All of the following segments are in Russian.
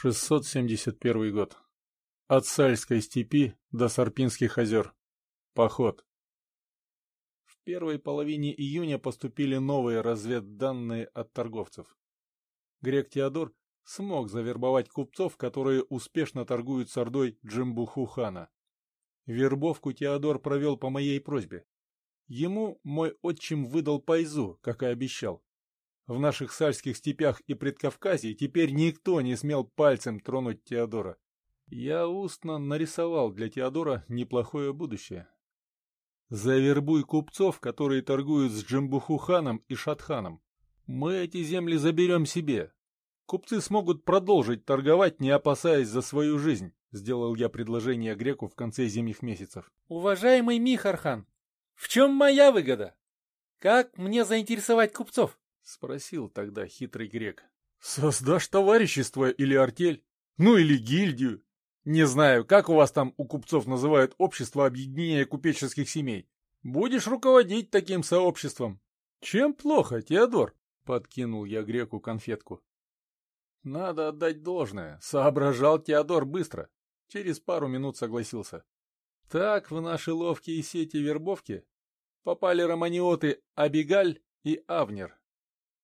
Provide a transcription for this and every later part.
671 год. От Сальской степи до Сарпинских озер. Поход. В первой половине июня поступили новые разведданные от торговцев. Грек Теодор смог завербовать купцов, которые успешно торгуют с ордой Джимбуху хана. Вербовку Теодор провел по моей просьбе. Ему мой отчим выдал пайзу, как и обещал. В наших сальских степях и предкавказье теперь никто не смел пальцем тронуть Теодора. Я устно нарисовал для Теодора неплохое будущее. Завербуй купцов, которые торгуют с Джимбухуханом и Шатханом. Мы эти земли заберем себе. Купцы смогут продолжить торговать, не опасаясь за свою жизнь, сделал я предложение греку в конце зимних месяцев. Уважаемый Михархан, в чем моя выгода? Как мне заинтересовать купцов? — спросил тогда хитрый грек. — Создашь товарищество или артель? Ну или гильдию? Не знаю, как у вас там у купцов называют общество объединения купеческих семей. Будешь руководить таким сообществом. Чем плохо, Теодор? Подкинул я греку конфетку. Надо отдать должное. Соображал Теодор быстро. Через пару минут согласился. Так в наши ловкие сети вербовки попали романиоты Абигаль и Авнер.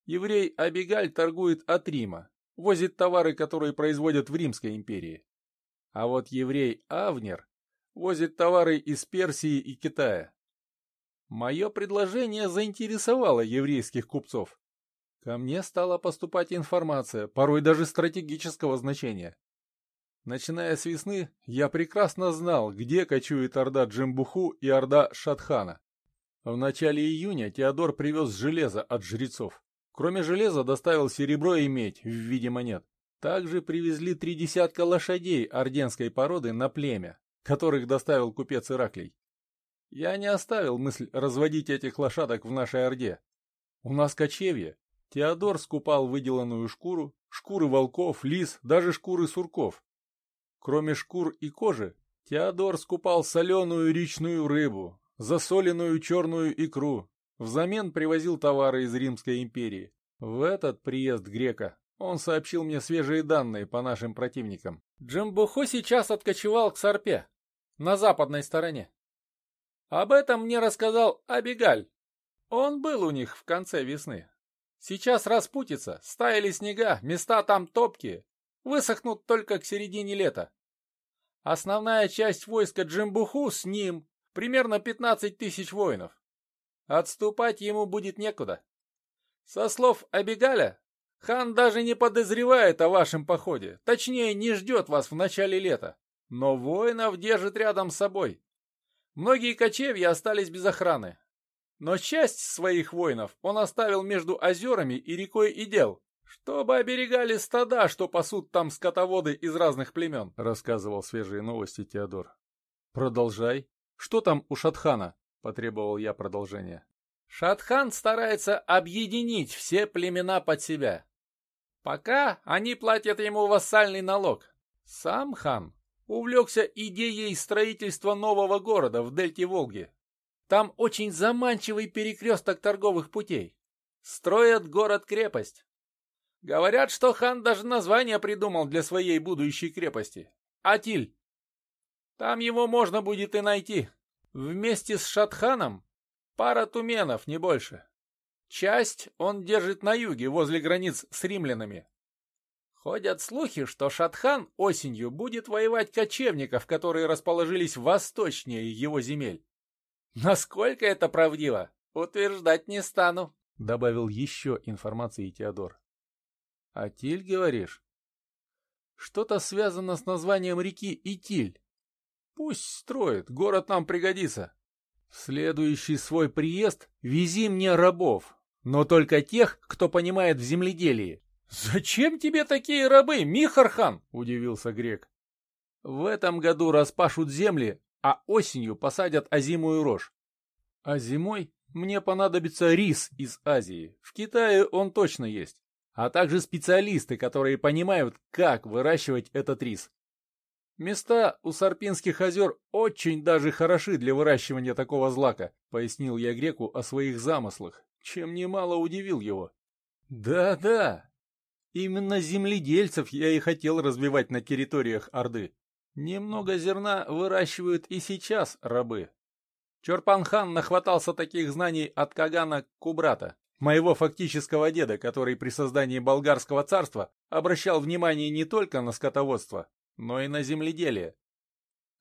Еврей Абигаль торгует от Рима, возит товары, которые производят в Римской империи. А вот еврей Авнер возит товары из Персии и Китая. Мое предложение заинтересовало еврейских купцов. Ко мне стала поступать информация, порой даже стратегического значения. Начиная с весны, я прекрасно знал, где кочует орда Джимбуху и орда Шатхана. В начале июня Теодор привез железо от жрецов. Кроме железа доставил серебро и медь в виде монет. Также привезли три десятка лошадей орденской породы на племя, которых доставил купец Ираклий. Я не оставил мысль разводить этих лошадок в нашей орде. У нас кочевье. Теодор скупал выделанную шкуру, шкуры волков, лис, даже шкуры сурков. Кроме шкур и кожи, Теодор скупал соленую речную рыбу, засоленную черную икру, Взамен привозил товары из Римской империи. В этот приезд грека он сообщил мне свежие данные по нашим противникам. Джамбухо сейчас откочевал к Сарпе, на западной стороне. Об этом мне рассказал Абигаль. Он был у них в конце весны. Сейчас распутится, стаяли снега, места там топкие. Высохнут только к середине лета. Основная часть войска Джимбуху с ним, примерно 15 тысяч воинов. Отступать ему будет некуда. Со слов Абигаля, хан даже не подозревает о вашем походе, точнее, не ждет вас в начале лета, но воинов держит рядом с собой. Многие кочевья остались без охраны, но часть своих воинов он оставил между озерами и рекой Идел, чтобы оберегали стада, что пасут там скотоводы из разных племен, рассказывал свежие новости Теодор. Продолжай. Что там у Шатхана? Потребовал я продолжения. Шатхан старается объединить все племена под себя. Пока они платят ему вассальный налог. Сам хан увлекся идеей строительства нового города в дельте Волги. Там очень заманчивый перекресток торговых путей. Строят город-крепость. Говорят, что хан даже название придумал для своей будущей крепости. Атиль. Там его можно будет и найти. Вместе с Шатханом пара туменов, не больше. Часть он держит на юге, возле границ с римлянами. Ходят слухи, что Шатхан осенью будет воевать кочевников, которые расположились восточнее его земель. Насколько это правдиво, утверждать не стану, — добавил еще информации Теодор. — Атиль, говоришь? Что-то связано с названием реки Итиль. Пусть строит, город нам пригодится. В следующий свой приезд вези мне рабов, но только тех, кто понимает в земледелии. «Зачем тебе такие рабы, Михархан?» — удивился грек. «В этом году распашут земли, а осенью посадят озимую рожь. А зимой мне понадобится рис из Азии. В Китае он точно есть. А также специалисты, которые понимают, как выращивать этот рис. Места у Сарпинских озер очень даже хороши для выращивания такого злака, пояснил я греку о своих замыслах, чем немало удивил его. Да-да, Именно земледельцев я и хотел развивать на территориях Орды. Немного зерна выращивают и сейчас рабы. Чорпан-хан нахватался таких знаний от Кагана Кубрата, моего фактического деда, который при создании болгарского царства обращал внимание не только на скотоводство, но и на земледелие.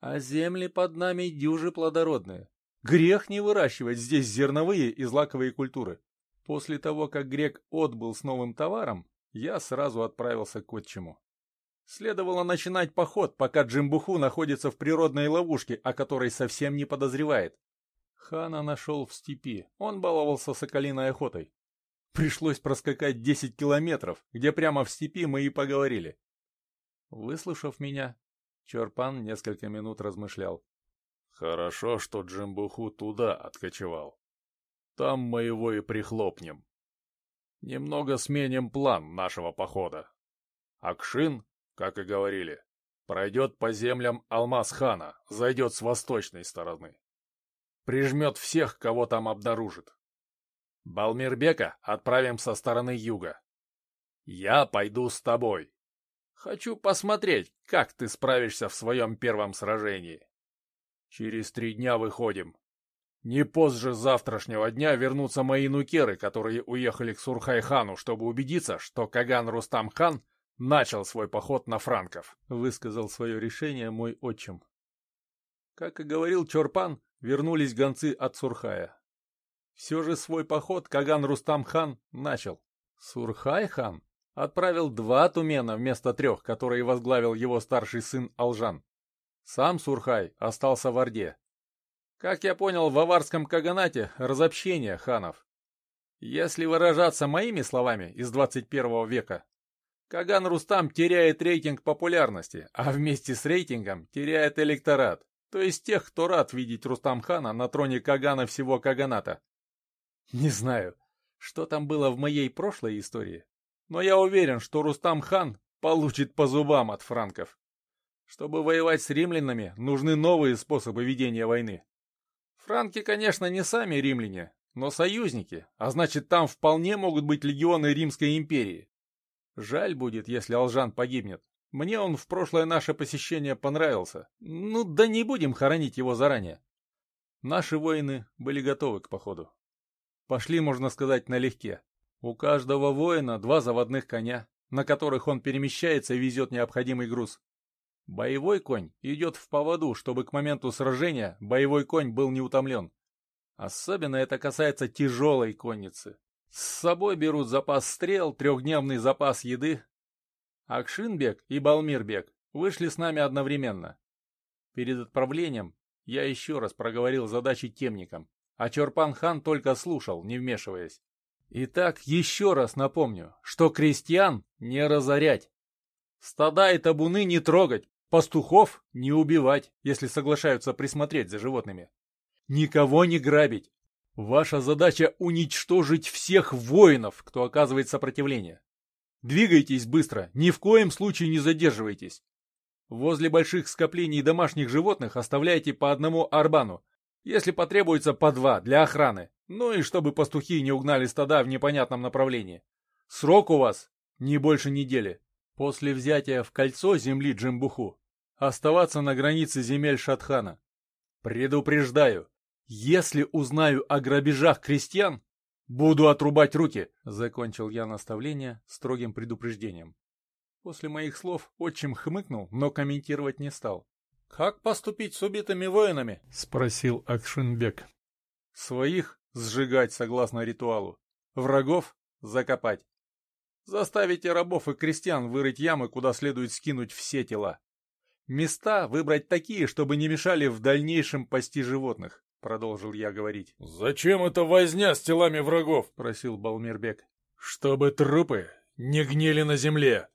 А земли под нами дюжи плодородные. Грех не выращивать здесь зерновые и злаковые культуры. После того, как грек отбыл с новым товаром, я сразу отправился к отчиму. Следовало начинать поход, пока Джимбуху находится в природной ловушке, о которой совсем не подозревает. Хана нашел в степи, он баловался соколиной охотой. Пришлось проскакать 10 километров, где прямо в степи мы и поговорили. Выслушав меня, Чорпан несколько минут размышлял. «Хорошо, что Джимбуху туда откочевал. Там мы его и прихлопнем. Немного сменим план нашего похода. Акшин, как и говорили, пройдет по землям Алмаз-хана, зайдет с восточной стороны. Прижмет всех, кого там обнаружит. Балмирбека отправим со стороны юга. Я пойду с тобой. Хочу посмотреть, как ты справишься в своем первом сражении. Через три дня выходим. Не позже завтрашнего дня вернутся мои нукеры, которые уехали к Сурхай-хану, чтобы убедиться, что Каган Рустам-хан начал свой поход на франков, — высказал свое решение мой отчим. Как и говорил Чорпан, вернулись гонцы от Сурхая. Все же свой поход Каган Рустам-хан начал. Сурхай-хан отправил два тумена вместо трех, которые возглавил его старший сын Алжан. Сам Сурхай остался в Орде. Как я понял, в аварском каганате разобщение ханов. Если выражаться моими словами из 21 века, Каган Рустам теряет рейтинг популярности, а вместе с рейтингом теряет электорат, то есть тех, кто рад видеть Рустам-хана на троне Кагана всего Каганата. Не знаю, что там было в моей прошлой истории, но я уверен, что Рустам-хан получит по зубам от франков. Чтобы воевать с римлянами, нужны новые способы ведения войны. Франки, конечно, не сами римляне, но союзники, а значит, там вполне могут быть легионы Римской империи. Жаль будет, если Алжан погибнет. Мне он в прошлое наше посещение понравился. Ну да не будем хоронить его заранее. Наши воины были готовы к походу. Пошли, можно сказать, налегке. У каждого воина два заводных коня, на которых он перемещается и везет необходимый груз. Боевой конь идет в поводу, чтобы к моменту сражения боевой конь был не утомлен. Особенно это касается тяжелой конницы. С собой берут запас стрел, трехдневный запас еды. Акшинбек и Балмирбек вышли с нами одновременно. Перед отправлением я еще раз проговорил задачи темникам, а Чорпан-хан только слушал, не вмешиваясь. Итак, еще раз напомню, что крестьян не разорять. Стада и табуны не трогать, Пастухов не убивать, если соглашаются присмотреть за животными. Никого не грабить. Ваша задача уничтожить всех воинов, кто оказывает сопротивление. Двигайтесь быстро, ни в коем случае не задерживайтесь. Возле больших скоплений домашних животных оставляйте по одному арбану, если потребуется по два для охраны, ну и чтобы пастухи не угнали стада в непонятном направлении. Срок у вас не больше недели. После взятия в кольцо земли Джимбуху оставаться на границе земель Шатхана. Предупреждаю, если узнаю о грабежах крестьян, буду отрубать руки, закончил я наставление строгим предупреждением. После моих слов отчим хмыкнул, но комментировать не стал. «Как поступить с убитыми воинами?» — спросил Акшинбек. «Своих сжигать согласно ритуалу, врагов закопать. Заставите рабов и крестьян вырыть ямы, куда следует скинуть все тела. Места выбрать такие, чтобы не мешали в дальнейшем пасти животных, продолжил я говорить. Зачем эта возня с телами врагов? просил Балмирбек. Чтобы трупы не гнили на земле.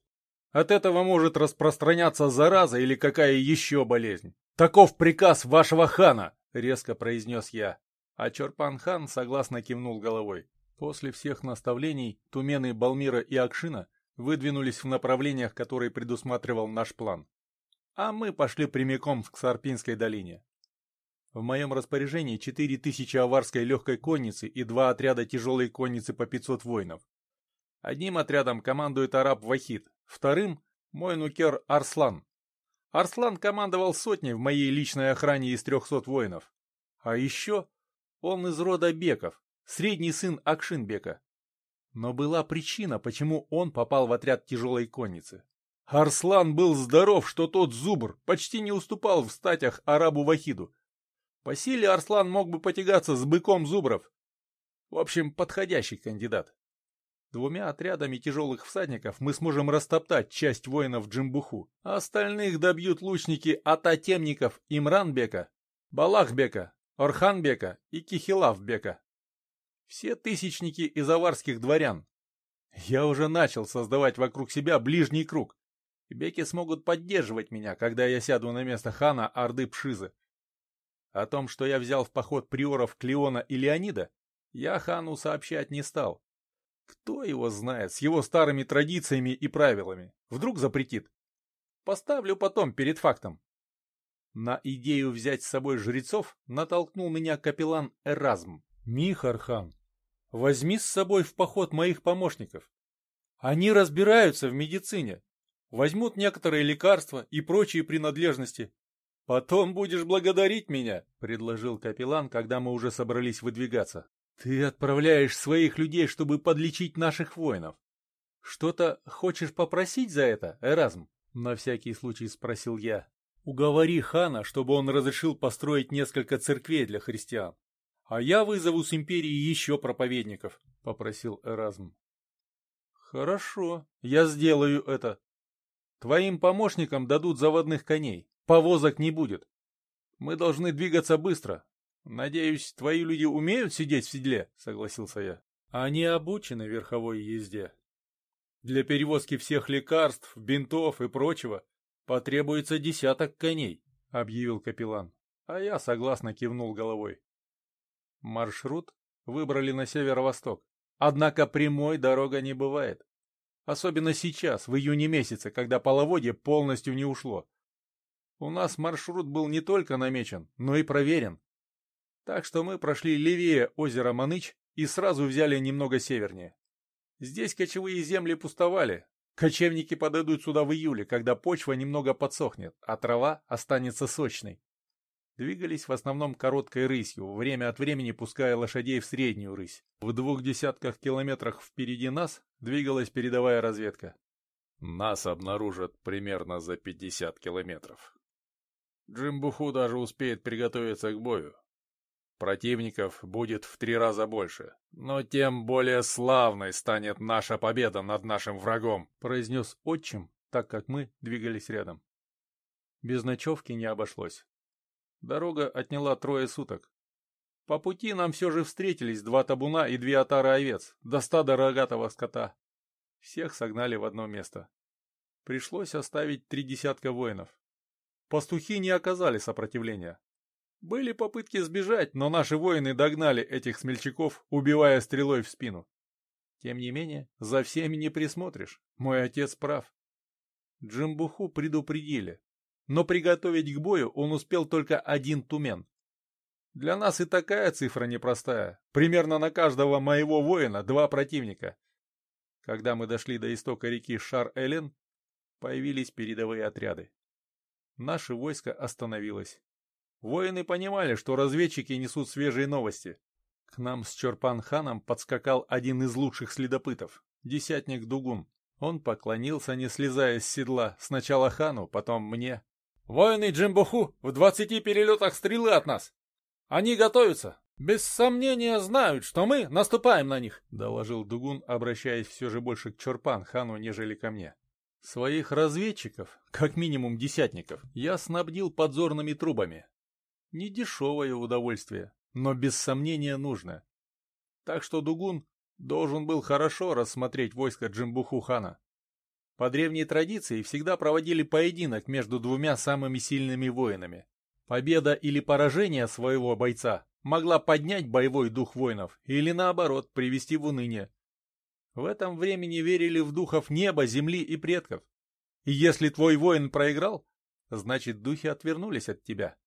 От этого может распространяться зараза или какая еще болезнь. Таков приказ вашего хана, резко произнес я. А Чорпан-хан согласно кивнул головой. После всех наставлений Тумены, Балмира и Акшина выдвинулись в направлениях, которые предусматривал наш план а мы пошли прямиком к Сарпинской долине. В моем распоряжении 4000 аварской легкой конницы и два отряда тяжелой конницы по 500 воинов. Одним отрядом командует араб Вахид, вторым — мой нукер Арслан. Арслан командовал сотней в моей личной охране из трехсот воинов. А еще он из рода Беков, средний сын Акшинбека. Но была причина, почему он попал в отряд тяжелой конницы. Арслан был здоров, что тот зубр почти не уступал в статях арабу Вахиду. По силе Арслан мог бы потягаться с быком зубров. В общем, подходящий кандидат. Двумя отрядами тяжелых всадников мы сможем растоптать часть воинов Джимбуху, а остальных добьют лучники Ататемников Имранбека, Балахбека, Орханбека и Кихилавбека. Все тысячники из аварских дворян. Я уже начал создавать вокруг себя ближний круг. Беки смогут поддерживать меня, когда я сяду на место хана Орды Пшизы. О том, что я взял в поход приоров Клеона и Леонида, я хану сообщать не стал. Кто его знает с его старыми традициями и правилами? Вдруг запретит? Поставлю потом перед фактом. На идею взять с собой жрецов натолкнул меня капеллан Эразм. Михархан, возьми с собой в поход моих помощников. Они разбираются в медицине. Возьмут некоторые лекарства и прочие принадлежности. Потом будешь благодарить меня, предложил капеллан, когда мы уже собрались выдвигаться. Ты отправляешь своих людей, чтобы подлечить наших воинов. Что-то хочешь попросить за это, Эразм? На всякий случай спросил я. Уговори хана, чтобы он разрешил построить несколько церквей для христиан. А я вызову с империи еще проповедников, попросил Эразм. Хорошо, я сделаю это. Твоим помощникам дадут заводных коней, повозок не будет. Мы должны двигаться быстро, «Надеюсь, твои люди умеют сидеть в седле?» — согласился я. «Они обучены верховой езде. Для перевозки всех лекарств, бинтов и прочего потребуется десяток коней», — объявил капеллан. А я согласно кивнул головой. Маршрут выбрали на северо-восток. Однако прямой дорога не бывает. Особенно сейчас, в июне месяце, когда половодье полностью не ушло. У нас маршрут был не только намечен, но и проверен. Так что мы прошли левее озера Маныч и сразу взяли немного севернее. Здесь кочевые земли пустовали. Кочевники подойдут сюда в июле, когда почва немного подсохнет, а трава останется сочной. Двигались в основном короткой рысью, время от времени пуская лошадей в среднюю рысь. В двух десятках километрах впереди нас двигалась передовая разведка. Нас обнаружат примерно за 50 километров. Джимбуху даже успеет приготовиться к бою. Противников будет в три раза больше, но тем более славной станет наша победа над нашим врагом», — произнес отчим, так как мы двигались рядом. Без ночевки не обошлось. Дорога отняла трое суток. По пути нам все же встретились два табуна и две отары овец, до стада рогатого скота. Всех согнали в одно место. Пришлось оставить три десятка воинов. Пастухи не оказали сопротивления. Были попытки сбежать, но наши воины догнали этих смельчаков, убивая стрелой в спину. Тем не менее, за всеми не присмотришь. Мой отец прав. Джимбуху предупредили, но приготовить к бою он успел только один тумен. Для нас и такая цифра непростая. Примерно на каждого моего воина два противника. Когда мы дошли до истока реки Шар-Элен, появились передовые отряды. Наше войско остановилось. Воины понимали, что разведчики несут свежие новости. К нам с Чорпан-ханом подскакал один из лучших следопытов, десятник Дугун. Он поклонился, не слезая с седла, сначала хану, потом мне. «Воины Джимбуху в двадцати перелетах стрелы от нас! Они готовятся! Без сомнения знают, что мы наступаем на них!» — доложил Дугун, обращаясь все же больше к Чорпан-хану, нежели ко мне. Своих разведчиков, как минимум десятников, я снабдил подзорными трубами, Недешевое удовольствие, но без сомнения нужно. Так что Дугун должен был хорошо рассмотреть войско Джимбуху хана. По древней традиции всегда проводили поединок между двумя самыми сильными воинами. Победа или поражение своего бойца могла поднять боевой дух воинов или наоборот привести в уныние. В этом времени верили в духов неба, земли и предков. И если твой воин проиграл, значит духи отвернулись от тебя.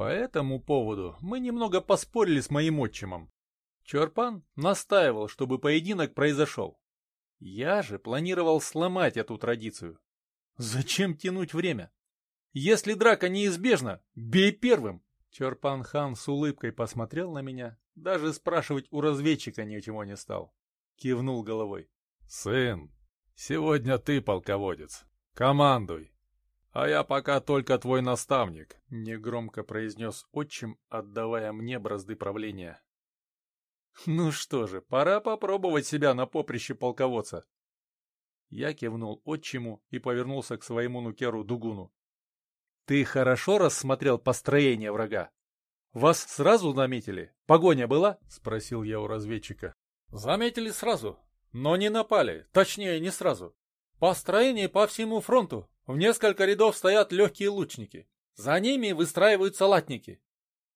По этому поводу мы немного поспорили с моим отчимом. Чорпан настаивал, чтобы поединок произошел. Я же планировал сломать эту традицию. Зачем тянуть время? Если драка неизбежна, бей первым. Чорпан-хан с улыбкой посмотрел на меня, даже спрашивать у разведчика ничего не стал. Кивнул головой. «Сын, сегодня ты полководец. Командуй. А я пока только твой наставник», — негромко произнес отчим, отдавая мне бразды правления. «Ну что же, пора попробовать себя на поприще полководца». Я кивнул отчиму и повернулся к своему нукеру Дугуну. «Ты хорошо рассмотрел построение врага? Вас сразу заметили? Погоня была?» — спросил я у разведчика. «Заметили сразу, но не напали, точнее, не сразу. Построение по всему фронту. В несколько рядов стоят легкие лучники. За ними выстраиваются латники.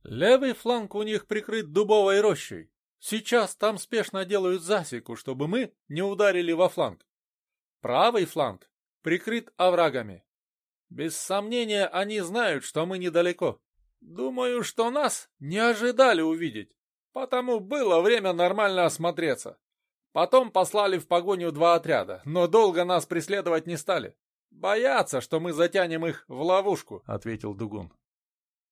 Левый фланг у них прикрыт дубовой рощей. Сейчас там спешно делают засеку, чтобы мы не ударили во фланг. Правый фланг прикрыт оврагами. Без сомнения, они знают, что мы недалеко. Думаю, что нас не ожидали увидеть, потому было время нормально осмотреться. Потом послали в погоню два отряда, но долго нас преследовать не стали. Боятся, что мы затянем их в ловушку, — ответил Дугун.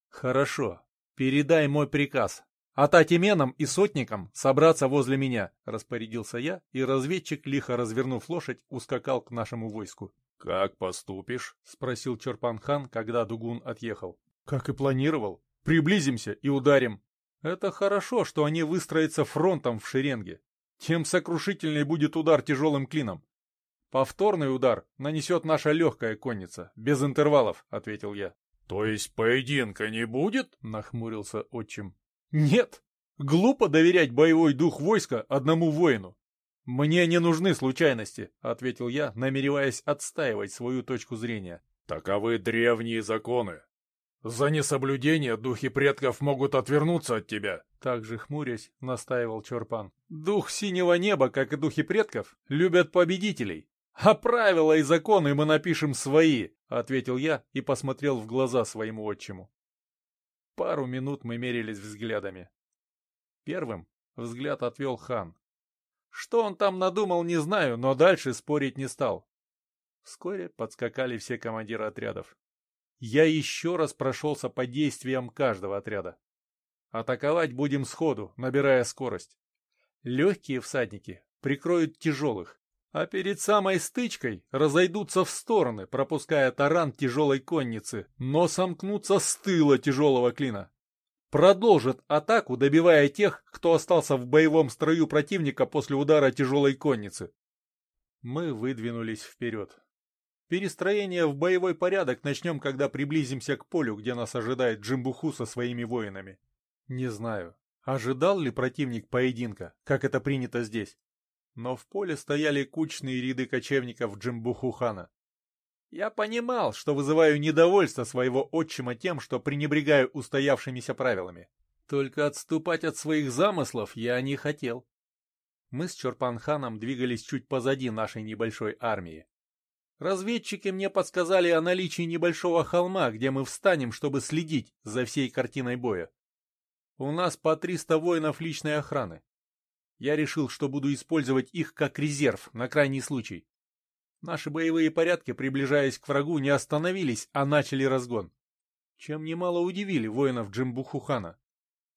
Хорошо, передай мой приказ. Ататименам и сотникам собраться возле меня, — распорядился я, и разведчик, лихо развернув лошадь, ускакал к нашему войску. «Как поступишь?» — спросил Чорпан-хан, когда Дугун отъехал. «Как и планировал. Приблизимся и ударим. Это хорошо, что они выстроятся фронтом в шеренге. Тем сокрушительней будет удар тяжелым клином. Повторный удар нанесет наша легкая конница, без интервалов, — ответил я. — То есть поединка не будет? — нахмурился отчим. Нет, глупо доверять боевой дух войска одному воину. Мне не нужны случайности, ответил я, намереваясь отстаивать свою точку зрения. Таковы древние законы. За несоблюдение духи предков могут отвернуться от тебя. Также хмурясь, настаивал Чорпан. Дух синего неба, как и духи предков, любят победителей. А правила и законы мы напишем свои, ответил я и посмотрел в глаза своему отчиму. Пару минут мы мерились взглядами. Первым взгляд отвел хан. Что он там надумал, не знаю, но дальше спорить не стал. Вскоре подскакали все командиры отрядов. Я еще раз прошелся по действиям каждого отряда. Атаковать будем сходу, набирая скорость. Легкие всадники прикроют тяжелых, а перед самой стычкой разойдутся в стороны, пропуская таран тяжелой конницы, но сомкнутся с тыла тяжелого клина. Продолжат атаку, добивая тех, кто остался в боевом строю противника после удара тяжелой конницы. Мы выдвинулись вперед. Перестроение в боевой порядок начнем, когда приблизимся к полю, где нас ожидает Джимбуху со своими воинами. Не знаю, ожидал ли противник поединка, как это принято здесь но в поле стояли кучные ряды кочевников Джимбухухана. Я понимал, что вызываю недовольство своего отчима тем, что пренебрегаю устоявшимися правилами. Только отступать от своих замыслов я не хотел. Мы с Чорпанханом двигались чуть позади нашей небольшой армии. Разведчики мне подсказали о наличии небольшого холма, где мы встанем, чтобы следить за всей картиной боя. У нас по 300 воинов личной охраны. Я решил, что буду использовать их как резерв на крайний случай. Наши боевые порядки, приближаясь к врагу, не остановились, а начали разгон. Чем немало удивили воинов Джимбухухана.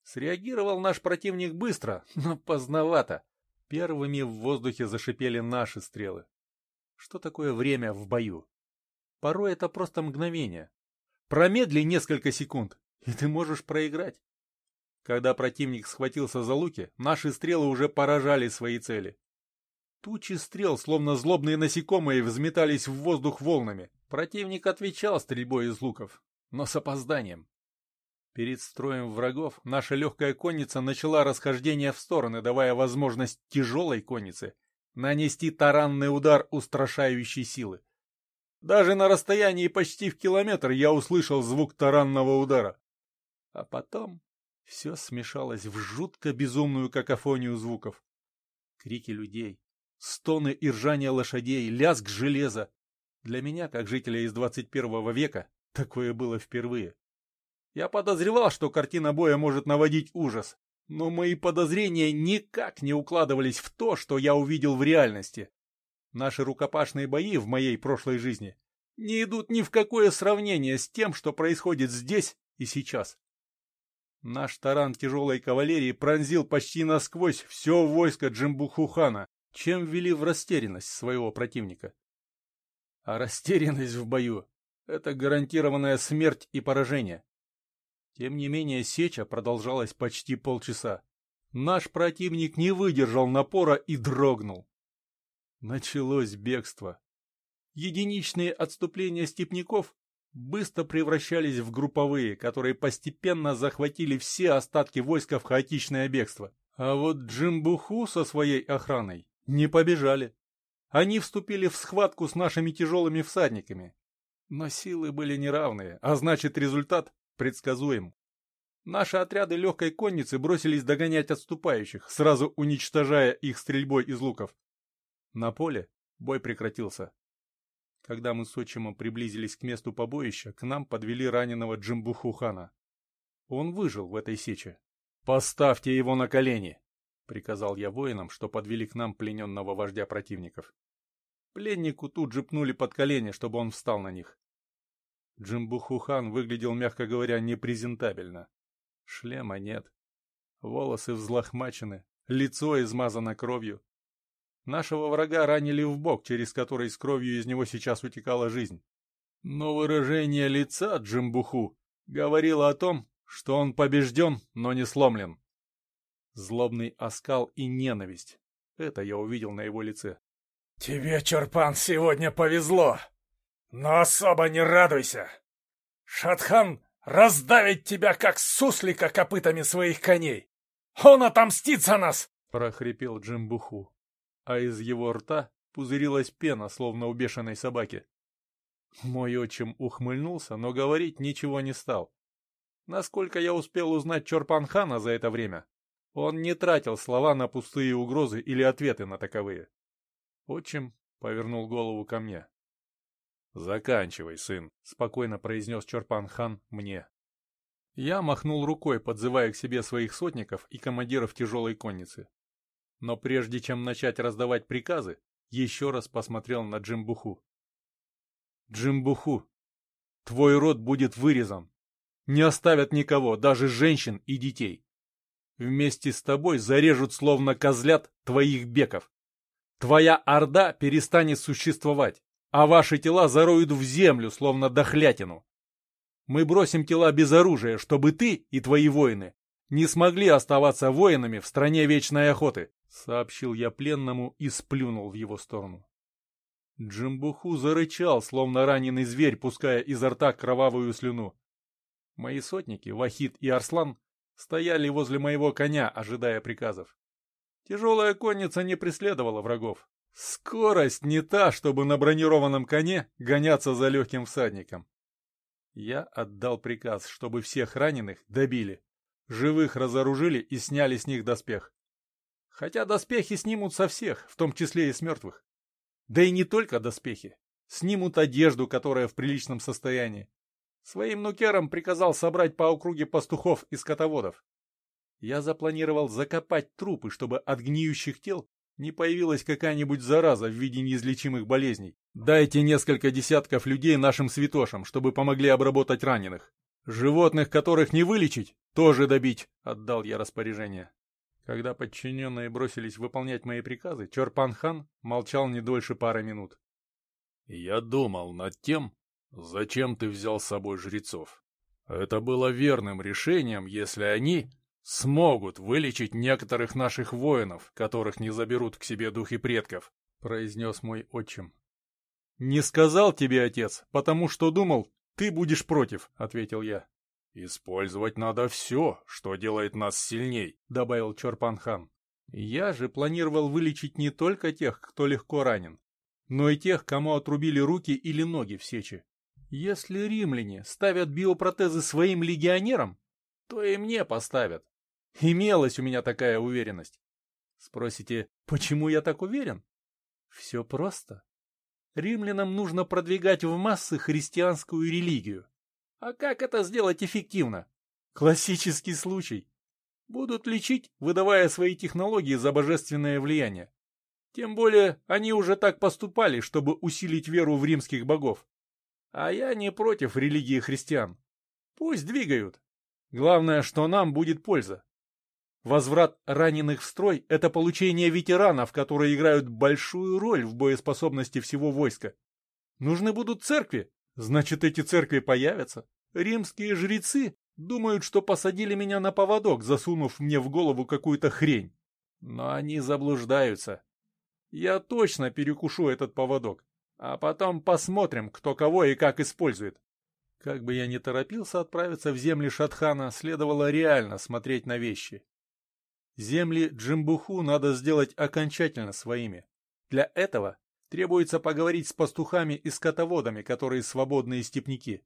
Среагировал наш противник быстро, но поздновато. Первыми в воздухе зашипели наши стрелы. Что такое время в бою? Порой это просто мгновение. Промедли несколько секунд, и ты можешь проиграть. Когда противник схватился за луки, наши стрелы уже поражали свои цели. Тучи стрел, словно злобные насекомые, взметались в воздух волнами. Противник отвечал стрельбой из луков, но с опозданием. Перед строем врагов наша легкая конница начала расхождение в стороны, давая возможность тяжелой коннице нанести таранный удар устрашающей силы. Даже на расстоянии почти в километр я услышал звук таранного удара. А потом все смешалось в жутко безумную какофонию звуков. Крики людей, стоны и ржание лошадей, лязг железа. Для меня, как жителя из 21 века, такое было впервые. Я подозревал, что картина боя может наводить ужас, но мои подозрения никак не укладывались в то, что я увидел в реальности. Наши рукопашные бои в моей прошлой жизни не идут ни в какое сравнение с тем, что происходит здесь и сейчас. Наш таран тяжелой кавалерии пронзил почти насквозь все войско Джимбухухана, чем ввели в растерянность своего противника. А растерянность в бою — это гарантированная смерть и поражение. Тем не менее, сеча продолжалась почти полчаса. Наш противник не выдержал напора и дрогнул. Началось бегство. Единичные отступления степняков быстро превращались в групповые, которые постепенно захватили все остатки войска в хаотичное бегство. А вот Джимбуху со своей охраной не побежали. Они вступили в схватку с нашими тяжелыми всадниками. Но силы были неравные, а значит результат предсказуем. Наши отряды легкой конницы бросились догонять отступающих, сразу уничтожая их стрельбой из луков. На поле бой прекратился. Когда мы с отчимом приблизились к месту побоища, к нам подвели раненого Джимбуху хана. Он выжил в этой сече. «Поставьте его на колени!» — приказал я воинам, что подвели к нам плененного вождя противников. Пленнику тут же пнули под колени, чтобы он встал на них. Джимбуху хан выглядел, мягко говоря, непрезентабельно. Шлема нет. Волосы взлохмачены, лицо измазано кровью, Нашего врага ранили в бок, через который с кровью из него сейчас утекала жизнь. Но выражение лица Джимбуху говорило о том, что он побежден, но не сломлен. Злобный оскал и ненависть. Это я увидел на его лице. «Тебе, Чорпан, сегодня повезло, но особо не радуйся. Шатхан раздавит тебя, как суслика, копытами своих коней. Он отомстит за нас!» — прохрипел Джимбуху а из его рта пузырилась пена, словно у бешеной собаки. Мой отчим ухмыльнулся, но говорить ничего не стал. Насколько я успел узнать Чорпанхана за это время, он не тратил слова на пустые угрозы или ответы на таковые. Отчим повернул голову ко мне. «Заканчивай, сын», — спокойно произнес Чорпанхан мне. Я махнул рукой, подзывая к себе своих сотников и командиров тяжелой конницы. Но прежде чем начать раздавать приказы, еще раз посмотрел на Джимбуху. «Джимбуху, твой род будет вырезан. Не оставят никого, даже женщин и детей. Вместе с тобой зарежут словно козлят твоих беков. Твоя орда перестанет существовать, а ваши тела зароют в землю, словно дохлятину. Мы бросим тела без оружия, чтобы ты и твои воины не смогли оставаться воинами в стране вечной охоты. Сообщил я пленному и сплюнул в его сторону. Джимбуху зарычал, словно раненый зверь, пуская изо рта кровавую слюну. Мои сотники, Вахид и Арслан, стояли возле моего коня, ожидая приказов. Тяжелая конница не преследовала врагов. Скорость не та, чтобы на бронированном коне гоняться за легким всадником. Я отдал приказ, чтобы всех раненых добили. Живых разоружили и сняли с них доспех. Хотя доспехи снимут со всех, в том числе и с мертвых. Да и не только доспехи. Снимут одежду, которая в приличном состоянии. Своим нукерам приказал собрать по округе пастухов и скотоводов. Я запланировал закопать трупы, чтобы от гниющих тел не появилась какая-нибудь зараза в виде неизлечимых болезней. Дайте несколько десятков людей нашим святошам, чтобы помогли обработать раненых. Животных, которых не вылечить, тоже добить, отдал я распоряжение. Когда подчиненные бросились выполнять мои приказы, Чорпан-хан молчал не дольше пары минут. «Я думал над тем, зачем ты взял с собой жрецов. Это было верным решением, если они смогут вылечить некоторых наших воинов, которых не заберут к себе духи предков», — произнес мой отчим. «Не сказал тебе, отец, потому что думал, ты будешь против», — ответил я. «Использовать надо все, что делает нас сильней», — добавил Чорпанхан. «Я же планировал вылечить не только тех, кто легко ранен, но и тех, кому отрубили руки или ноги в сече. Если римляне ставят биопротезы своим легионерам, то и мне поставят. Имелась у меня такая уверенность. Спросите, почему я так уверен? Все просто. Римлянам нужно продвигать в массы христианскую религию. А как это сделать эффективно? Классический случай. Будут лечить, выдавая свои технологии за божественное влияние. Тем более они уже так поступали, чтобы усилить веру в римских богов. А я не против религии христиан. Пусть двигают. Главное, что нам будет польза. Возврат раненых в строй – это получение ветеранов, которые играют большую роль в боеспособности всего войска. Нужны будут церкви, значит эти церкви появятся. Римские жрецы думают, что посадили меня на поводок, засунув мне в голову какую-то хрень. Но они заблуждаются. Я точно перекушу этот поводок, а потом посмотрим, кто кого и как использует. Как бы я ни торопился отправиться в земли Шатхана, следовало реально смотреть на вещи. Земли Джимбуху надо сделать окончательно своими. Для этого требуется поговорить с пастухами и скотоводами, которые свободные степняки.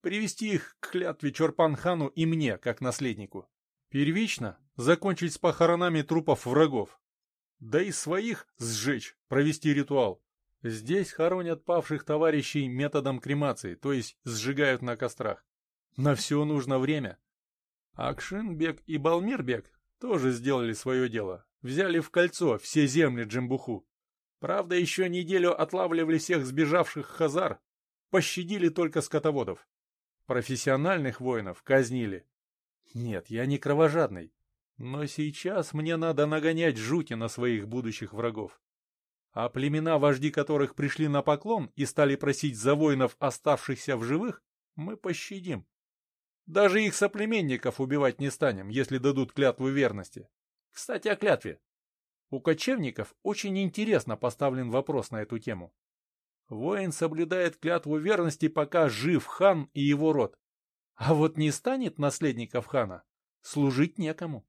Привести их к клятве Чорпан-хану и мне, как наследнику. Первично закончить с похоронами трупов врагов. Да и своих сжечь, провести ритуал. Здесь хоронят павших товарищей методом кремации, то есть сжигают на кострах. На все нужно время. Акшинбек и Балмирбек тоже сделали свое дело. Взяли в кольцо все земли Джимбуху. Правда, еще неделю отлавливали всех сбежавших хазар. Пощадили только скотоводов. Профессиональных воинов казнили. Нет, я не кровожадный. Но сейчас мне надо нагонять жути на своих будущих врагов. А племена, вожди которых пришли на поклон и стали просить за воинов, оставшихся в живых, мы пощадим. Даже их соплеменников убивать не станем, если дадут клятву верности. Кстати, о клятве. У кочевников очень интересно поставлен вопрос на эту тему. Воин соблюдает клятву верности, пока жив хан и его род. А вот не станет наследников хана, служить некому.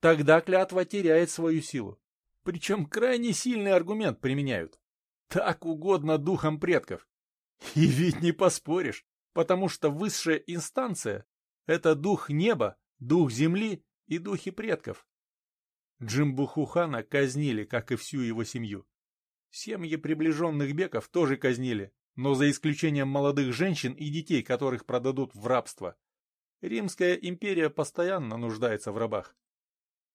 Тогда клятва теряет свою силу. Причем крайне сильный аргумент применяют. Так угодно духам предков. И ведь не поспоришь, потому что высшая инстанция это дух неба, дух земли и духи предков. Джимбухухана казнили, как и всю его семью. Семьи приближенных беков тоже казнили, но за исключением молодых женщин и детей, которых продадут в рабство. Римская империя постоянно нуждается в рабах.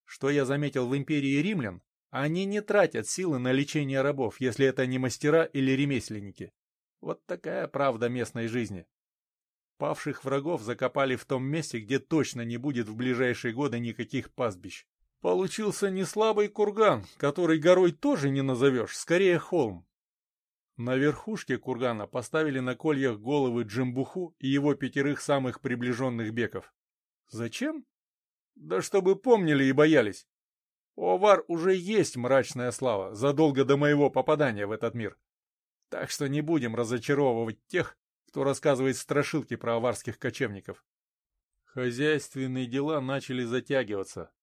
Что я заметил в империи римлян, они не тратят силы на лечение рабов, если это не мастера или ремесленники. Вот такая правда местной жизни. Павших врагов закопали в том месте, где точно не будет в ближайшие годы никаких пастбищ. Получился не слабый курган, который горой тоже не назовешь, скорее холм. На верхушке кургана поставили на кольях головы Джимбуху и его пятерых самых приближенных беков. Зачем? Да чтобы помнили и боялись. У Овар уже есть мрачная слава, задолго до моего попадания в этот мир. Так что не будем разочаровывать тех, кто рассказывает страшилки про аварских кочевников. Хозяйственные дела начали затягиваться.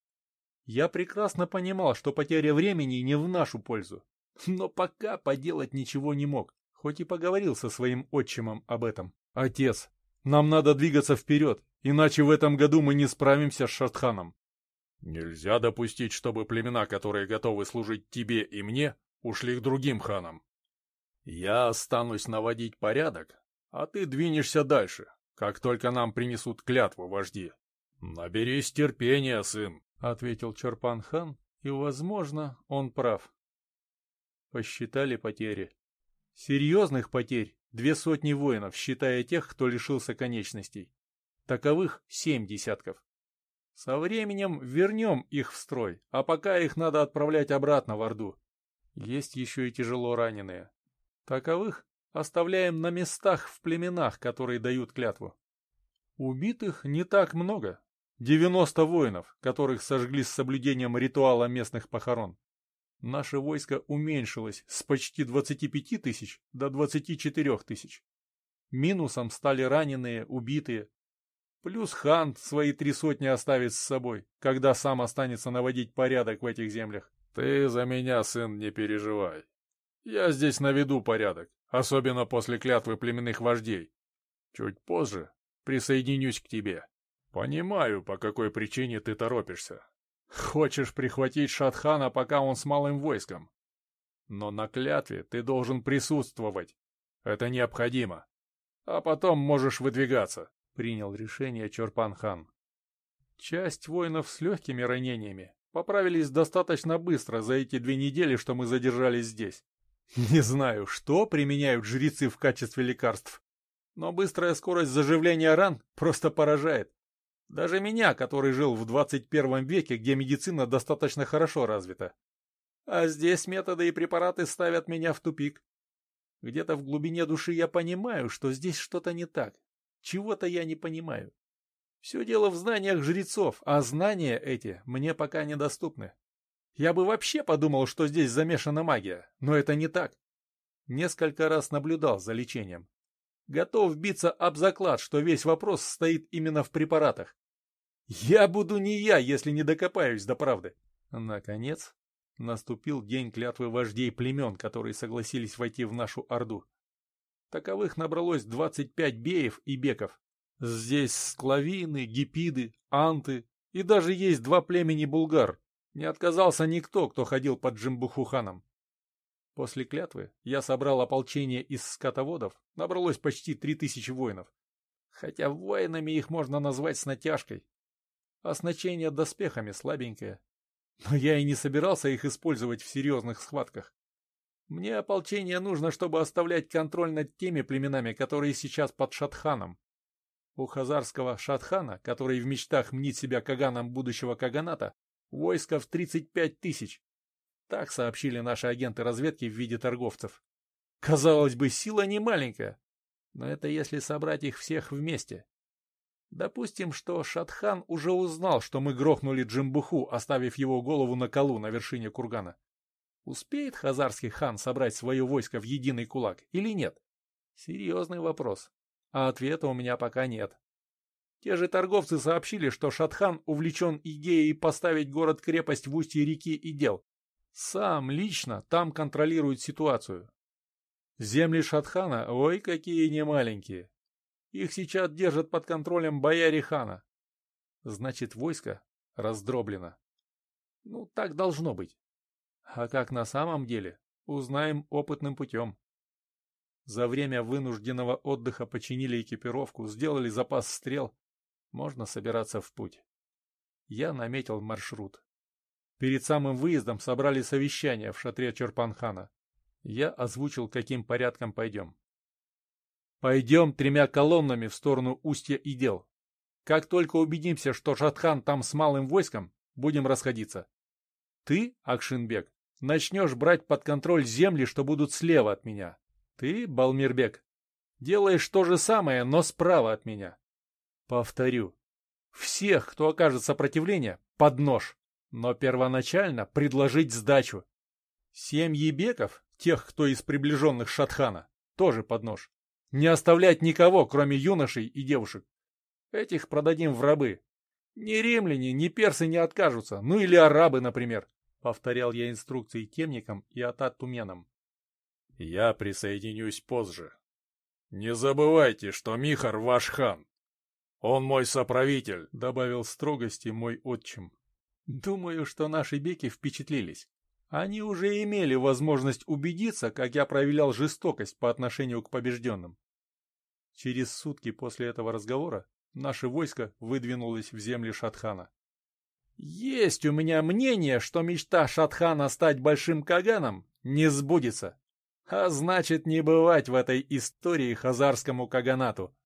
Я прекрасно понимал, что потеря времени не в нашу пользу, но пока поделать ничего не мог, хоть и поговорил со своим отчимом об этом. «Отец, нам надо двигаться вперед, иначе в этом году мы не справимся с Шатханом». «Нельзя допустить, чтобы племена, которые готовы служить тебе и мне, ушли к другим ханам. Я останусь наводить порядок, а ты двинешься дальше, как только нам принесут клятву вожди. Наберись терпения, сын, — ответил Чарпан-хан, и, возможно, он прав. Посчитали потери. Серьезных потерь две сотни воинов, считая тех, кто лишился конечностей. Таковых семь десятков. Со временем вернем их в строй, а пока их надо отправлять обратно в Орду. Есть еще и тяжело раненые. Таковых оставляем на местах в племенах, которые дают клятву. Убитых не так много. 90 воинов, которых сожгли с соблюдением ритуала местных похорон. Наше войско уменьшилось с почти 25 тысяч до 24 тысяч. Минусом стали раненые, убитые. Плюс хан свои три сотни оставит с собой, когда сам останется наводить порядок в этих землях. Ты за меня, сын, не переживай. Я здесь наведу порядок особенно после клятвы племенных вождей. Чуть позже присоединюсь к тебе. Понимаю, по какой причине ты торопишься. Хочешь прихватить Шатхана, пока он с малым войском. Но на клятве ты должен присутствовать. Это необходимо. А потом можешь выдвигаться, — принял решение Чорпан-хан. Часть воинов с легкими ранениями поправились достаточно быстро за эти две недели, что мы задержались здесь. Не знаю, что применяют жрецы в качестве лекарств, но быстрая скорость заживления ран просто поражает. Даже меня, который жил в 21 веке, где медицина достаточно хорошо развита. А здесь методы и препараты ставят меня в тупик. Где-то в глубине души я понимаю, что здесь что-то не так. Чего-то я не понимаю. Все дело в знаниях жрецов, а знания эти мне пока недоступны. Я бы вообще подумал, что здесь замешана магия, но это не так. Несколько раз наблюдал за лечением. Готов биться об заклад, что весь вопрос стоит именно в препаратах. Я буду не я, если не докопаюсь до правды. Наконец, наступил день клятвы вождей племен, которые согласились войти в нашу Орду. Таковых набралось 25 беев и беков. Здесь склавины, гипиды, анты и даже есть два племени булгар. Не отказался никто, кто ходил под Джимбухуханом. После клятвы я собрал ополчение из скотоводов, набралось почти три тысячи воинов. Хотя воинами их можно назвать с натяжкой. Оснащение доспехами слабенькое. Но я и не собирался их использовать в серьезных схватках. Мне ополчение нужно, чтобы оставлять контроль над теми племенами, которые сейчас под Шатханом. У хазарского Шатхана, который в мечтах мнит себя каганом будущего каганата, войско в 35 тысяч. Так сообщили наши агенты разведки в виде торговцев. Казалось бы, сила не маленькая, но это если собрать их всех вместе. Допустим, что Шатхан уже узнал, что мы грохнули Джимбуху, оставив его голову на колу на вершине кургана. Успеет хазарский хан собрать свое войско в единый кулак или нет? Серьезный вопрос. А ответа у меня пока нет. Те же торговцы сообщили, что Шатхан увлечен идеей поставить город-крепость в устье реки и дел. Сам лично там контролирует ситуацию. Земли Шатхана, ой, какие немаленькие. Их сейчас держат под контролем бояре хана. Значит, войско раздроблено. Ну, так должно быть. А как на самом деле, узнаем опытным путем. За время вынужденного отдыха починили экипировку, сделали запас стрел. Можно собираться в путь. Я наметил маршрут. Перед самым выездом собрали совещание в шатре Черпанхана. Я озвучил, каким порядком пойдем. Пойдем тремя колоннами в сторону устья и дел. Как только убедимся, что Шатхан там с малым войском, будем расходиться. Ты, Акшинбек, начнешь брать под контроль земли, что будут слева от меня. Ты, Балмирбек, делаешь то же самое, но справа от меня. Повторю. Всех, кто окажет сопротивление, под нож. Но первоначально предложить сдачу. Семьи беков, тех, кто из приближенных Шатхана, тоже под нож. Не оставлять никого, кроме юношей и девушек. Этих продадим в рабы. Ни римляне, ни персы не откажутся, ну или арабы, например. Повторял я инструкции темникам и ататуменам. Я присоединюсь позже. Не забывайте, что Михар ваш хан. Он мой соправитель, добавил строгости мой отчим. Думаю, что наши беки впечатлились. Они уже имели возможность убедиться, как я проявлял жестокость по отношению к побежденным. Через сутки после этого разговора наше войско выдвинулось в земли Шатхана. Есть у меня мнение, что мечта Шатхана стать большим Каганом не сбудется. А значит, не бывать в этой истории хазарскому Каганату.